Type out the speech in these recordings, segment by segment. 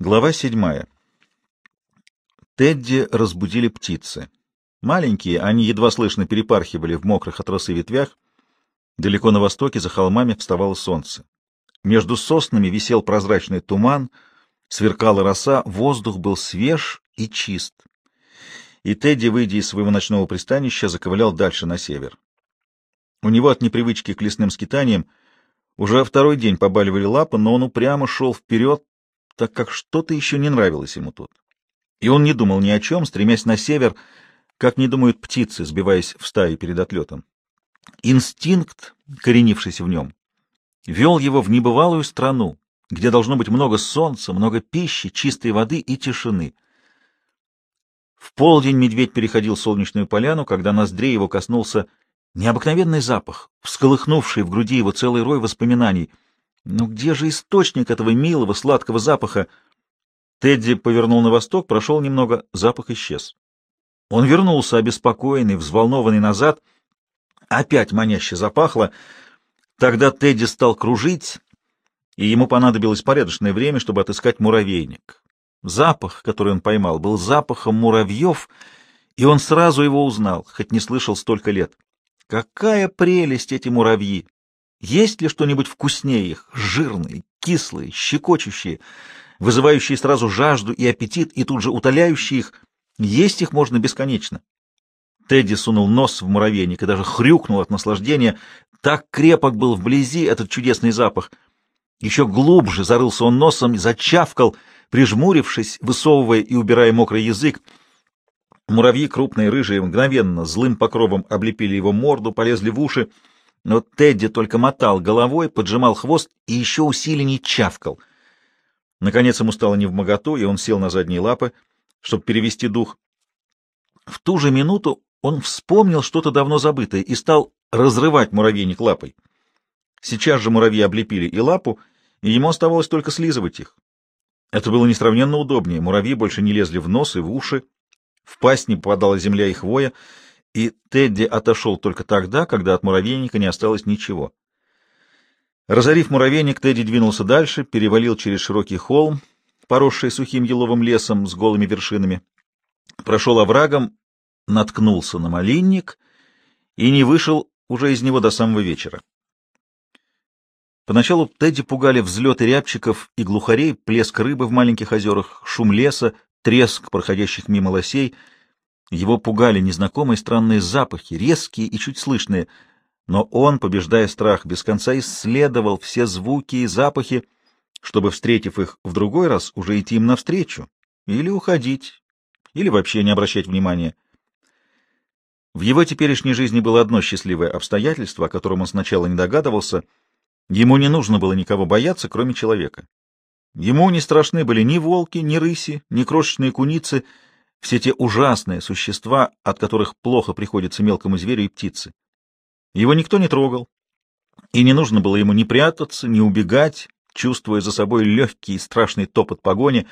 Глава седьмая. Тедди разбудили птицы. Маленькие, они едва слышно перепархивали в мокрых от росы ветвях. Далеко на востоке, за холмами, вставало солнце. Между соснами висел прозрачный туман, сверкала роса, воздух был свеж и чист. И Тедди, выйдя из своего ночного пристанища, заковылял дальше на север. У него от непривычки к лесным скитаниям уже второй день побаливали лапы, но он упрямо шел вперед, так как что-то еще не нравилось ему тут. И он не думал ни о чем, стремясь на север, как не думают птицы, сбиваясь в стаи перед отлетом. Инстинкт, коренившийся в нем, вел его в небывалую страну, где должно быть много солнца, много пищи, чистой воды и тишины. В полдень медведь переходил солнечную поляну, когда ноздрей его коснулся необыкновенный запах, всколыхнувший в груди его целый рой воспоминаний — но где же источник этого милого, сладкого запаха? Тедди повернул на восток, прошел немного, запах исчез. Он вернулся, обеспокоенный, взволнованный назад. Опять маняще запахло. Тогда Тедди стал кружить, и ему понадобилось порядочное время, чтобы отыскать муравейник. Запах, который он поймал, был запахом муравьев, и он сразу его узнал, хоть не слышал столько лет. Какая прелесть эти муравьи! Есть ли что-нибудь вкуснее их, жирные, кислые, щекочущие, вызывающие сразу жажду и аппетит, и тут же утоляющие их? Есть их можно бесконечно. Тедди сунул нос в муравейник и даже хрюкнул от наслаждения. Так крепок был вблизи этот чудесный запах. Еще глубже зарылся он носом и зачавкал, прижмурившись, высовывая и убирая мокрый язык. Муравьи, крупные, рыжие, мгновенно, злым покровом облепили его морду, полезли в уши — но Тедди только мотал головой, поджимал хвост и еще усиленней чавкал. Наконец ему стало невмоготу, и он сел на задние лапы, чтобы перевести дух. В ту же минуту он вспомнил что-то давно забытое и стал разрывать муравейник лапой. Сейчас же муравьи облепили и лапу, и ему оставалось только слизывать их. Это было несравненно удобнее. Муравьи больше не лезли в нос и в уши, в пасть не попадала земля и хвоя, и Тедди отошел только тогда, когда от муравейника не осталось ничего. Разорив муравейник, Тедди двинулся дальше, перевалил через широкий холм, поросший сухим еловым лесом с голыми вершинами, прошел оврагом, наткнулся на малинник и не вышел уже из него до самого вечера. Поначалу Тедди пугали взлеты рябчиков и глухарей, плеск рыбы в маленьких озерах, шум леса, треск проходящих мимо лосей — его пугали незнакомые странные запахи, резкие и чуть слышные, но он, побеждая страх, без конца исследовал все звуки и запахи, чтобы, встретив их в другой раз, уже идти им навстречу, или уходить, или вообще не обращать внимания. В его теперешней жизни было одно счастливое обстоятельство, о котором он сначала не догадывался. Ему не нужно было никого бояться, кроме человека. Ему не страшны были ни волки, ни рыси, ни крошечные куницы — все те ужасные существа, от которых плохо приходится мелкому зверю и птице. Его никто не трогал, и не нужно было ему ни прятаться, ни убегать, чувствуя за собой легкий и страшный топот погони.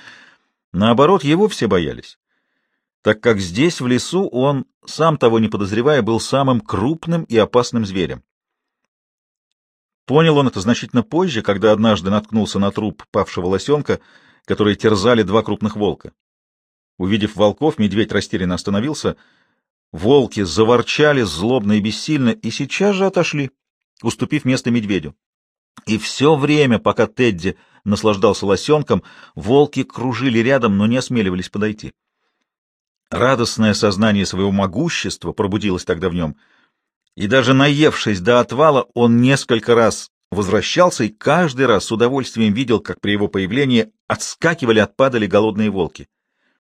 Наоборот, его все боялись, так как здесь, в лесу, он, сам того не подозревая, был самым крупным и опасным зверем. Понял он это значительно позже, когда однажды наткнулся на труп павшего лосенка, который терзали два крупных волка. Увидев волков, медведь растерянно остановился. Волки заворчали злобно и бессильно и сейчас же отошли, уступив место медведю. И все время, пока Тедди наслаждался лосенком, волки кружили рядом, но не осмеливались подойти. Радостное сознание своего могущества пробудилось тогда в нем, и даже наевшись до отвала, он несколько раз возвращался и каждый раз с удовольствием видел, как при его появлении отскакивали, отпадали голодные волки —